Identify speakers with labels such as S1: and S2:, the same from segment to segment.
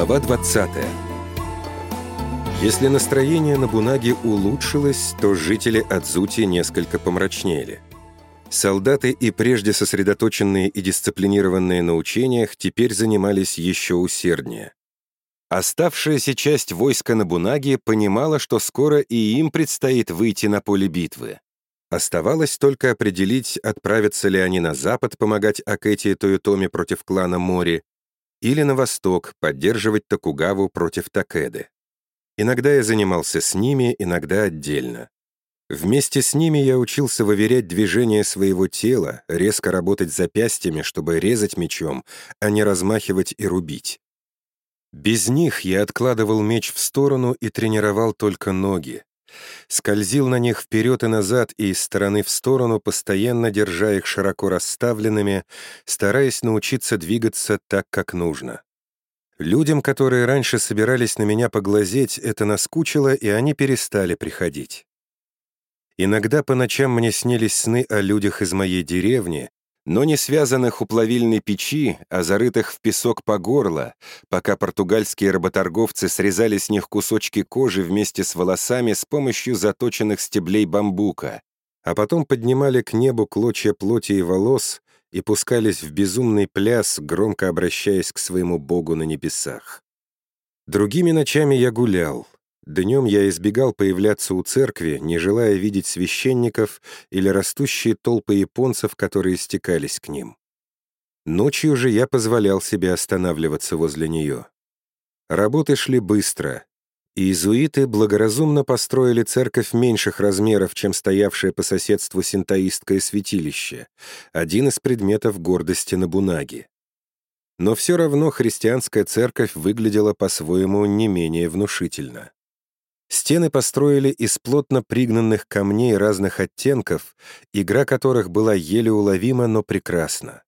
S1: Глава 20 Если настроение на Бунаге улучшилось, то жители Адзути несколько помрачнели. Солдаты и прежде сосредоточенные и дисциплинированные на учениях теперь занимались еще усерднее. Оставшаяся часть войска на Бунаге понимала, что скоро и им предстоит выйти на поле битвы. Оставалось только определить, отправятся ли они на запад помогать Акэти и Тойотоми против клана Мори, или на восток поддерживать Токугаву против Такеды. Иногда я занимался с ними, иногда отдельно. Вместе с ними я учился выверять движение своего тела, резко работать запястьями, чтобы резать мечом, а не размахивать и рубить. Без них я откладывал меч в сторону и тренировал только ноги. Скользил на них вперед и назад и из стороны в сторону, постоянно держа их широко расставленными, стараясь научиться двигаться так, как нужно. Людям, которые раньше собирались на меня поглазеть, это наскучило, и они перестали приходить. Иногда по ночам мне снились сны о людях из моей деревни, но не связанных у плавильной печи, а зарытых в песок по горло, пока португальские работорговцы срезали с них кусочки кожи вместе с волосами с помощью заточенных стеблей бамбука, а потом поднимали к небу клочья плоти и волос и пускались в безумный пляс, громко обращаясь к своему богу на небесах. Другими ночами я гулял, Днем я избегал появляться у церкви, не желая видеть священников или растущие толпы японцев, которые стекались к ним. Ночью же я позволял себе останавливаться возле нее. Работы шли быстро, иезуиты благоразумно построили церковь меньших размеров, чем стоявшее по соседству синтоистское святилище, один из предметов гордости Набунаги. Но все равно христианская церковь выглядела по-своему не менее внушительно. Стены построили из плотно пригнанных камней разных оттенков, игра которых была еле уловима, но прекрасна.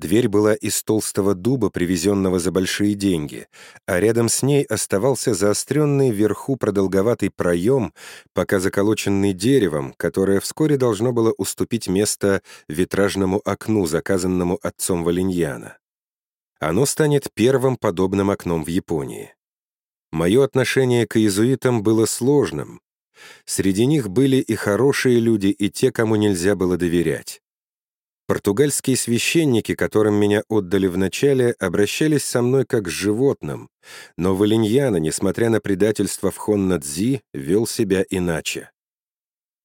S1: Дверь была из толстого дуба, привезенного за большие деньги, а рядом с ней оставался заостренный вверху продолговатый проем, пока заколоченный деревом, которое вскоре должно было уступить место витражному окну, заказанному отцом Валиньяна. Оно станет первым подобным окном в Японии. Мое отношение к иезуитам было сложным. Среди них были и хорошие люди, и те, кому нельзя было доверять. Португальские священники, которым меня отдали вначале, обращались со мной как с животным, но Валиньяна, несмотря на предательство в Хоннадзи, вел себя иначе.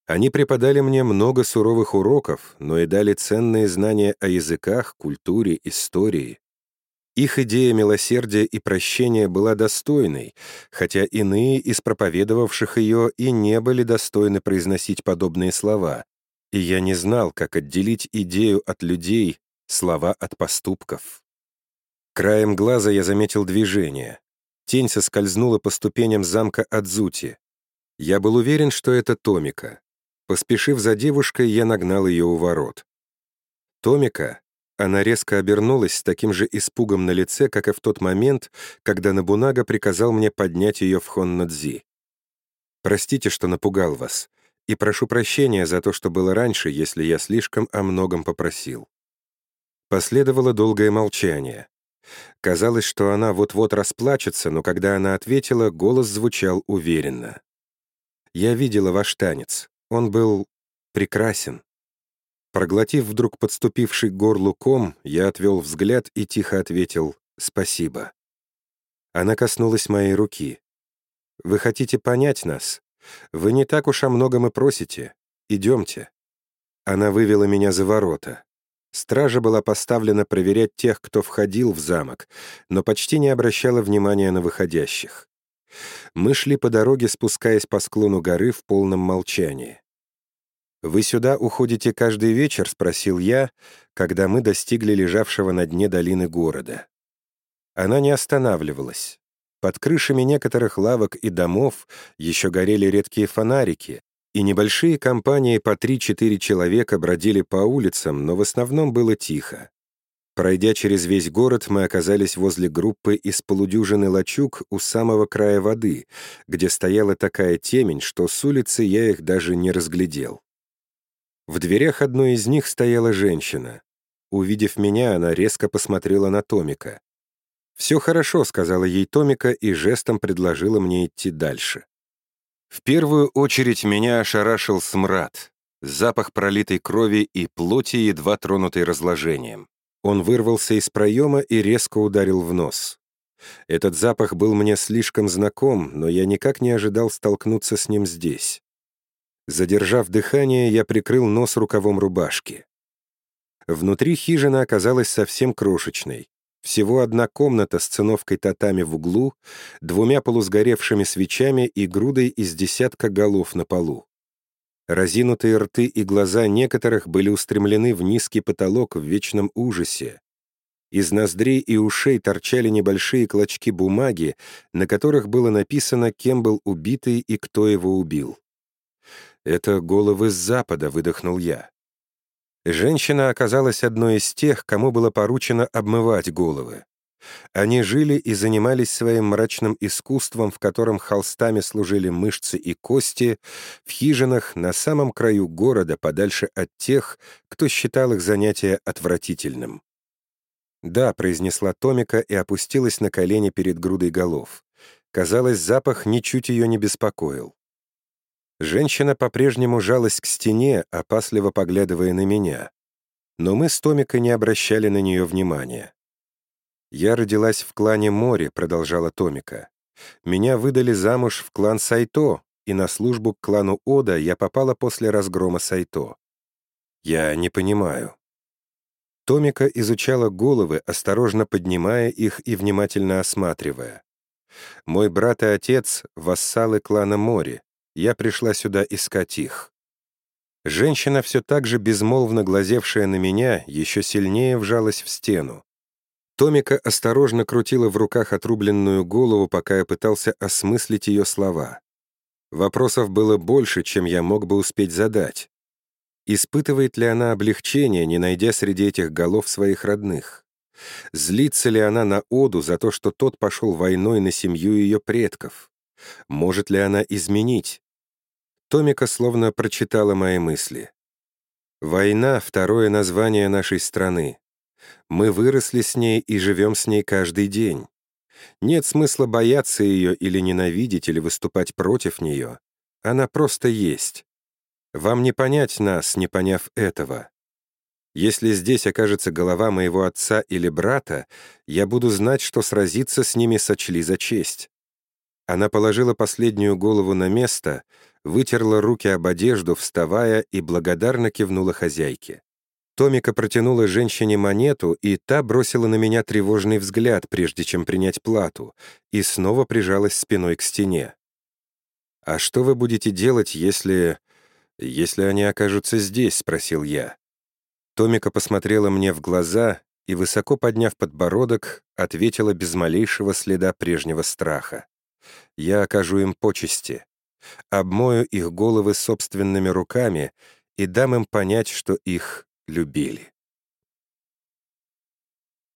S1: Они преподали мне много суровых уроков, но и дали ценные знания о языках, культуре, истории. Их идея милосердия и прощения была достойной, хотя иные из проповедовавших ее и не были достойны произносить подобные слова, и я не знал, как отделить идею от людей, слова от поступков. Краем глаза я заметил движение. Тень соскользнула по ступеням замка Адзути. Я был уверен, что это Томика. Поспешив за девушкой, я нагнал ее у ворот. Томика, она резко обернулась с таким же испугом на лице, как и в тот момент, когда Набунага приказал мне поднять ее в Хоннадзи. «Простите, что напугал вас, и прошу прощения за то, что было раньше, если я слишком о многом попросил». Последовало долгое молчание. Казалось, что она вот-вот расплачется, но когда она ответила, голос звучал уверенно. «Я видела ваш танец. Он был прекрасен. Проглотив вдруг подступивший к горлу ком, я отвел взгляд и тихо ответил «Спасибо». Она коснулась моей руки. «Вы хотите понять нас? Вы не так уж о многом и просите. Идемте». Она вывела меня за ворота. Стража была поставлена проверять тех, кто входил в замок, но почти не обращала внимания на выходящих. Мы шли по дороге, спускаясь по склону горы в полном молчании. «Вы сюда уходите каждый вечер?» — спросил я, когда мы достигли лежавшего на дне долины города. Она не останавливалась. Под крышами некоторых лавок и домов еще горели редкие фонарики, и небольшие компании по 3-4 человека бродили по улицам, но в основном было тихо. Пройдя через весь город, мы оказались возле группы из полудюжины лачуг у самого края воды, где стояла такая темень, что с улицы я их даже не разглядел. В дверях одной из них стояла женщина. Увидев меня, она резко посмотрела на Томика. «Все хорошо», — сказала ей Томика и жестом предложила мне идти дальше. В первую очередь меня ошарашил смрад, запах пролитой крови и плоти, едва тронутой разложением. Он вырвался из проема и резко ударил в нос. Этот запах был мне слишком знаком, но я никак не ожидал столкнуться с ним здесь. Задержав дыхание, я прикрыл нос рукавом рубашки. Внутри хижина оказалась совсем крошечной. Всего одна комната с циновкой татами в углу, двумя полусгоревшими свечами и грудой из десятка голов на полу. Разинутые рты и глаза некоторых были устремлены в низкий потолок в вечном ужасе. Из ноздрей и ушей торчали небольшие клочки бумаги, на которых было написано, кем был убитый и кто его убил. «Это головы с запада», — выдохнул я. Женщина оказалась одной из тех, кому было поручено обмывать головы. Они жили и занимались своим мрачным искусством, в котором холстами служили мышцы и кости, в хижинах на самом краю города, подальше от тех, кто считал их занятие отвратительным. «Да», — произнесла Томика и опустилась на колени перед грудой голов. Казалось, запах ничуть ее не беспокоил. Женщина по-прежнему жалась к стене, опасливо поглядывая на меня. Но мы с Томикой не обращали на нее внимания. «Я родилась в клане Мори», — продолжала Томика. «Меня выдали замуж в клан Сайто, и на службу к клану Ода я попала после разгрома Сайто. Я не понимаю». Томика изучала головы, осторожно поднимая их и внимательно осматривая. «Мой брат и отец — вассалы клана Мори. Я пришла сюда искать их. Женщина, все так же безмолвно глазевшая на меня, еще сильнее вжалась в стену. Томика осторожно крутила в руках отрубленную голову, пока я пытался осмыслить ее слова. Вопросов было больше, чем я мог бы успеть задать. Испытывает ли она облегчение, не найдя среди этих голов своих родных? Злится ли она на Оду за то, что тот пошел войной на семью ее предков? Может ли она изменить? Томика словно прочитала мои мысли. «Война — второе название нашей страны. Мы выросли с ней и живем с ней каждый день. Нет смысла бояться ее или ненавидеть, или выступать против нее. Она просто есть. Вам не понять нас, не поняв этого. Если здесь окажется голова моего отца или брата, я буду знать, что сразиться с ними сочли за честь. Она положила последнюю голову на место, вытерла руки об одежду, вставая, и благодарно кивнула хозяйке. Томика протянула женщине монету, и та бросила на меня тревожный взгляд, прежде чем принять плату, и снова прижалась спиной к стене. «А что вы будете делать, если... если они окажутся здесь?» — спросил я. Томика посмотрела мне в глаза и, высоко подняв подбородок, ответила без малейшего следа прежнего страха. «Я окажу им почести обмою их головы собственными руками и дам им понять, что их любили.